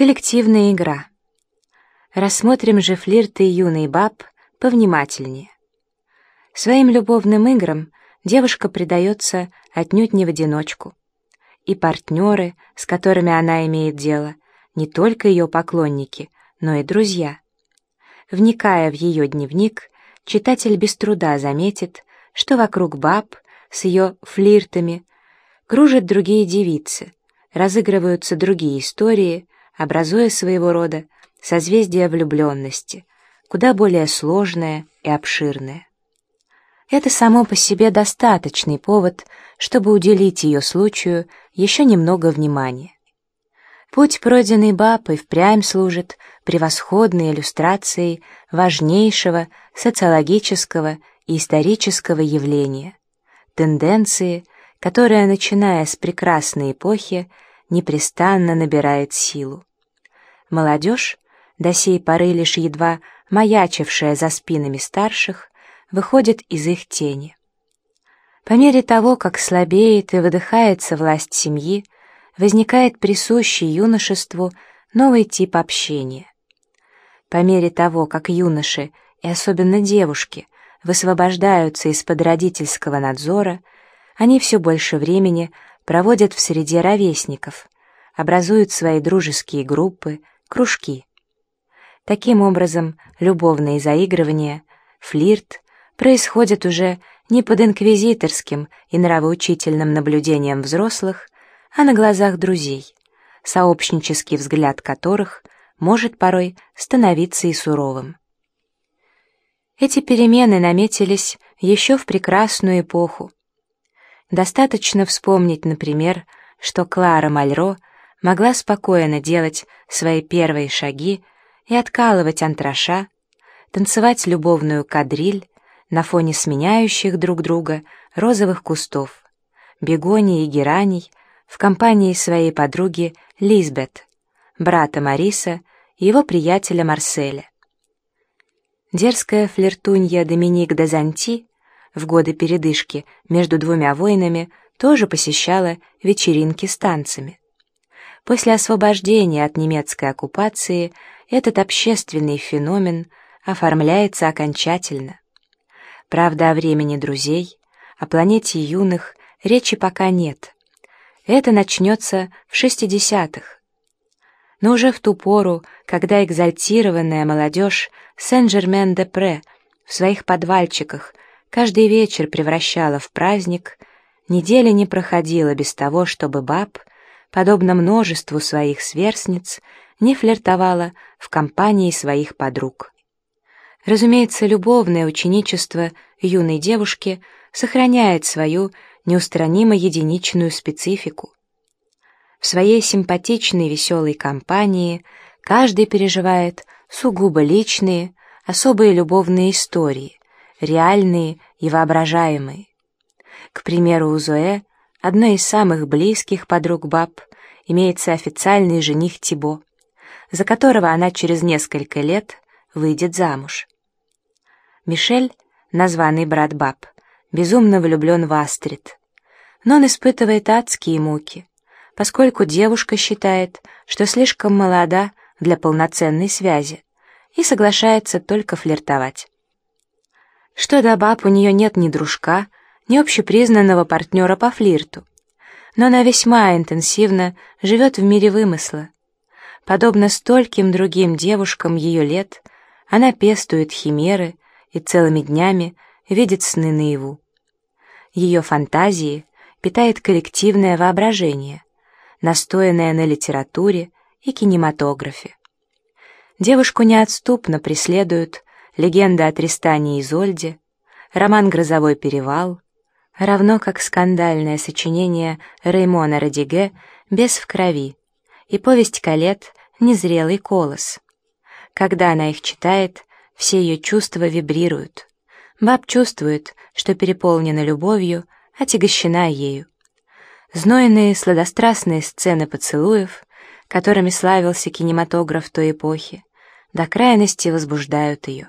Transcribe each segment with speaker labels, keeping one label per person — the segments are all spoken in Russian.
Speaker 1: Коллективная игра. Рассмотрим же флирты юной баб повнимательнее. Своим любовным играм девушка предается отнюдь не в одиночку. И партнеры, с которыми она имеет дело, не только ее поклонники, но и друзья. Вникая в ее дневник, читатель без труда заметит, что вокруг баб с ее флиртами кружат другие девицы, разыгрываются другие истории, образуя своего рода созвездие влюбленности, куда более сложное и обширное. Это само по себе достаточный повод, чтобы уделить ее случаю еще немного внимания. Путь, пройденный Бабой, впрямь служит превосходной иллюстрацией важнейшего социологического и исторического явления, тенденции, которая, начиная с прекрасной эпохи, непрестанно набирает силу. Молодежь, до сей поры лишь едва маячившая за спинами старших, выходит из их тени. По мере того, как слабеет и выдыхается власть семьи, возникает присущий юношеству новый тип общения. По мере того, как юноши, и особенно девушки, высвобождаются из-под родительского надзора, они все больше времени проводят в среде ровесников, образуют свои дружеские группы, кружки. Таким образом, любовные заигрывания, флирт происходят уже не под инквизиторским и нравоучительным наблюдением взрослых, а на глазах друзей, сообщнический взгляд которых может порой становиться и суровым. Эти перемены наметились еще в прекрасную эпоху. Достаточно вспомнить, например, что Клара Мальро — могла спокойно делать свои первые шаги и откалывать антраша, танцевать любовную кадриль на фоне сменяющих друг друга розовых кустов, бегоний и гераний в компании своей подруги Лизбет, брата Мариса и его приятеля Марселя. Дерзкая флиртунья Доминик де Занти в годы передышки между двумя войнами тоже посещала вечеринки с танцами. После освобождения от немецкой оккупации этот общественный феномен оформляется окончательно. Правда, о времени друзей, о планете юных речи пока нет. Это начнется в 60-х. Но уже в ту пору, когда экзальтированная молодежь Сен-Жермен-де-Пре в своих подвальчиках каждый вечер превращала в праздник, недели не проходила без того, чтобы баб подобно множеству своих сверстниц, не флиртовала в компании своих подруг. Разумеется, любовное ученичество юной девушки сохраняет свою неустранимо единичную специфику. В своей симпатичной веселой компании каждый переживает сугубо личные, особые любовные истории, реальные и воображаемые. К примеру, у Зоэ одной из самых близких подруг баб, имеется официальный жених Тибо, за которого она через несколько лет выйдет замуж. Мишель, названный брат баб, безумно влюблен в Астрид, но он испытывает адские муки, поскольку девушка считает, что слишком молода для полноценной связи и соглашается только флиртовать. Что до баб, у нее нет ни дружка, не общепризнанного партнера по флирту, но она весьма интенсивно живет в мире вымысла. Подобно стольким другим девушкам ее лет, она пестует химеры и целыми днями видит сны наяву. Ее фантазии питает коллективное воображение, настоянное на литературе и кинематографе. Девушку неотступно преследуют легенда о Тристане и Изольде, роман «Грозовой перевал», равно как скандальное сочинение Реймона Радиге «Без в крови» и повесть Калет «Незрелый колос». Когда она их читает, все ее чувства вибрируют. Баб чувствует, что переполнена любовью, отягощена ею. Знойные сладострастные сцены поцелуев, которыми славился кинематограф той эпохи, до крайности возбуждают ее.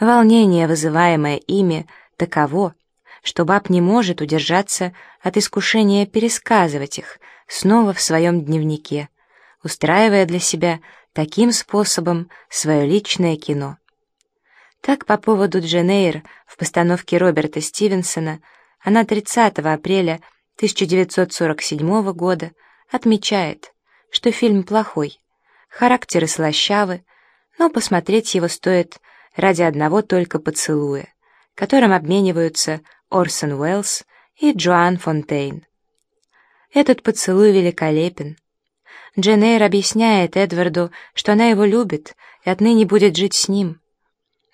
Speaker 1: Волнение, вызываемое ими, таково, что баб не может удержаться от искушения пересказывать их снова в своем дневнике, устраивая для себя таким способом свое личное кино. Так по поводу Джен Эйр в постановке Роберта Стивенсона она 30 апреля 1947 года отмечает, что фильм плохой, характеры слащавы, но посмотреть его стоит ради одного только поцелуя, которым обмениваются Орсон Уэллс и Джоан Фонтейн. Этот поцелуй великолепен. Джен Эйр объясняет Эдварду, что она его любит и отныне будет жить с ним.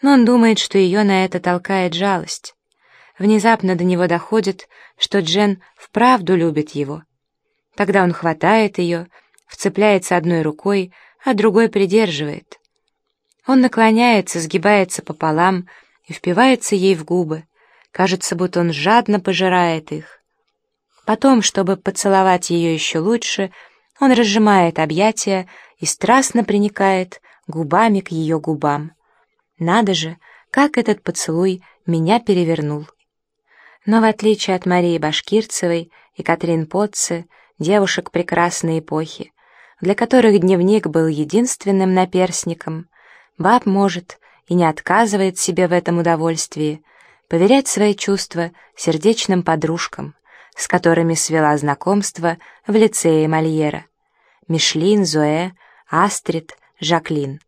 Speaker 1: Но он думает, что ее на это толкает жалость. Внезапно до него доходит, что Джен вправду любит его. Тогда он хватает ее, вцепляется одной рукой, а другой придерживает. Он наклоняется, сгибается пополам и впивается ей в губы. Кажется, будто он жадно пожирает их. Потом, чтобы поцеловать ее еще лучше, он разжимает объятия и страстно приникает губами к ее губам. Надо же, как этот поцелуй меня перевернул. Но в отличие от Марии Башкирцевой и Катрин Потце, девушек прекрасной эпохи, для которых дневник был единственным наперсником, баб может и не отказывает себе в этом удовольствии поверять свои чувства сердечным подружкам, с которыми свела знакомство в лицее Мольера. Мишлин, Зоэ, Астрид, Жаклин.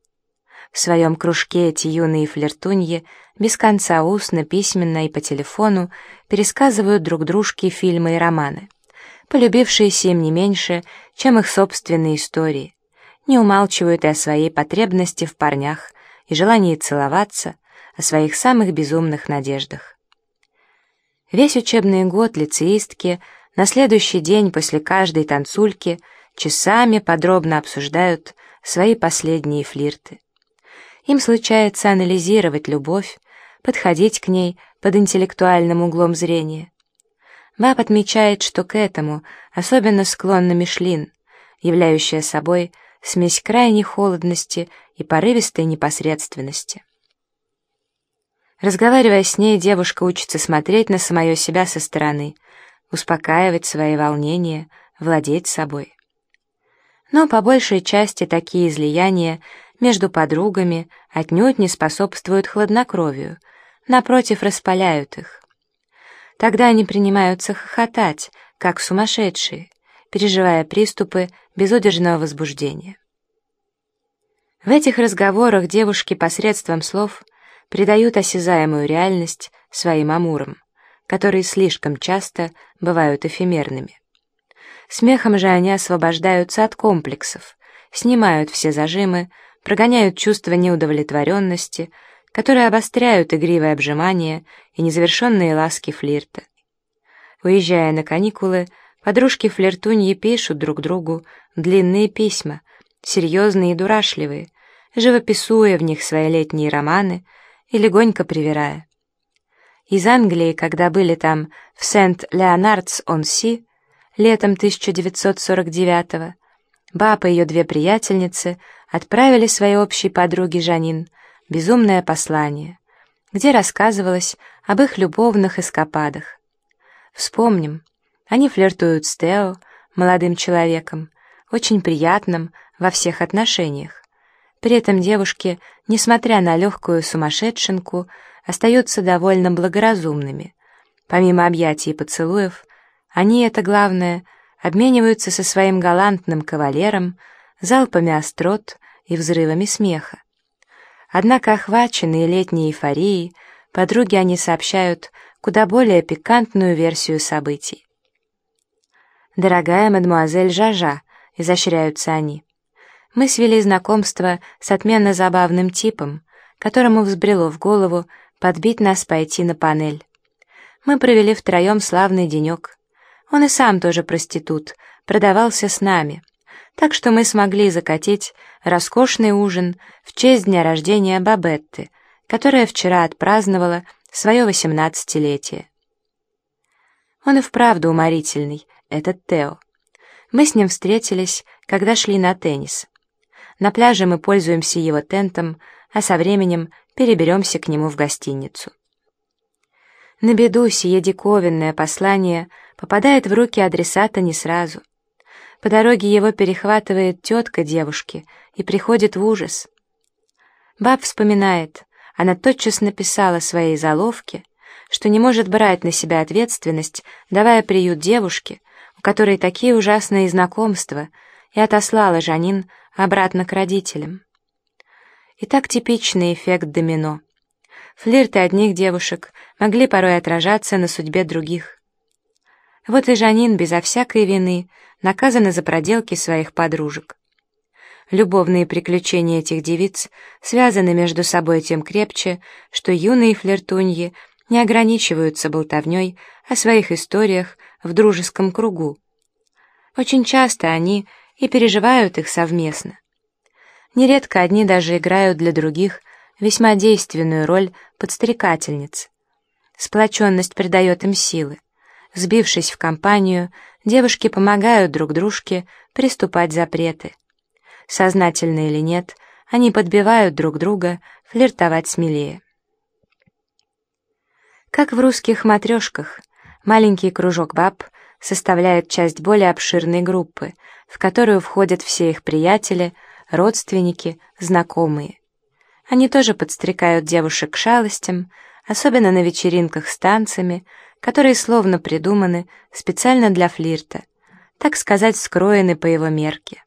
Speaker 1: В своем кружке эти юные флиртуньи без конца устно, письменно и по телефону пересказывают друг дружке фильмы и романы, полюбившиеся им не меньше, чем их собственные истории, не умалчивают и о своей потребности в парнях и желании целоваться, о своих самых безумных надеждах. Весь учебный год лицеистки на следующий день после каждой танцульки часами подробно обсуждают свои последние флирты. Им случается анализировать любовь, подходить к ней под интеллектуальным углом зрения. Баб отмечает, что к этому особенно склонна Мишлин, являющая собой смесь крайней холодности и порывистой непосредственности. Разговаривая с ней, девушка учится смотреть на самое себя со стороны, успокаивать свои волнения, владеть собой. Но по большей части такие излияния между подругами отнюдь не способствуют хладнокровию, напротив, распаляют их. Тогда они принимаются хохотать, как сумасшедшие, переживая приступы безудержного возбуждения. В этих разговорах девушки посредством слов придают осязаемую реальность своим амурам, которые слишком часто бывают эфемерными. Смехом же они освобождаются от комплексов, снимают все зажимы, прогоняют чувство неудовлетворенности, которые обостряют игривое обжимание и незавершенные ласки флирта. Уезжая на каникулы, подружки-флиртуньи пишут друг другу длинные письма, серьезные и дурашливые, живописуя в них свои летние романы и легонько привирая. Из Англии, когда были там в Сент-Леонардс-он-Си летом 1949-го, Баба и ее две приятельницы отправили своей общей подруге Жанин безумное послание, где рассказывалось об их любовных эскападах. Вспомним, они флиртуют с Тео, молодым человеком, очень приятным во всех отношениях. При этом девушки, несмотря на легкую сумасшедшинку, остаются довольно благоразумными. Помимо объятий и поцелуев, они, это главное, обмениваются со своим галантным кавалером залпами острот и взрывами смеха. Однако, охваченные летней эйфорией, подруги они сообщают куда более пикантную версию событий. «Дорогая мадемуазель Жажа», — изощряются они, — «мы свели знакомство с отменно забавным типом, которому взбрело в голову подбить нас пойти на панель. Мы провели втроем славный денек. Он и сам тоже проститут, продавался с нами, так что мы смогли закатить роскошный ужин в честь дня рождения Бабетты, которая вчера отпраздновала свое восемнадцатилетие. Он и вправду уморительный, этот Тео. Мы с ним встретились, когда шли на теннис. На пляже мы пользуемся его тентом, а со временем переберемся к нему в гостиницу. На беду сие диковинное послание попадает в руки адресата не сразу. По дороге его перехватывает тетка девушки и приходит в ужас. Баб вспоминает, она тотчас написала своей заловке, что не может брать на себя ответственность, давая приют девушке, у которой такие ужасные знакомства, и отослала Жанин обратно к родителям. И так типичный эффект домино. Флирты одних девушек могли порой отражаться на судьбе других. Вот и Жанин безо всякой вины наказана за проделки своих подружек. Любовные приключения этих девиц связаны между собой тем крепче, что юные флиртуньи не ограничиваются болтовней о своих историях в дружеском кругу. Очень часто они и переживают их совместно. Нередко одни даже играют для других весьма действенную роль подстрекательниц. Сплоченность придает им силы. Сбившись в компанию, девушки помогают друг дружке приступать запреты. Сознательно или нет, они подбивают друг друга флиртовать смелее. Как в русских матрешках, маленький кружок баб составляет часть более обширной группы, в которую входят все их приятели, родственники, знакомые. Они тоже подстрекают девушек к шалостям, особенно на вечеринках с танцами, которые словно придуманы специально для флирта, так сказать, скроены по его мерке.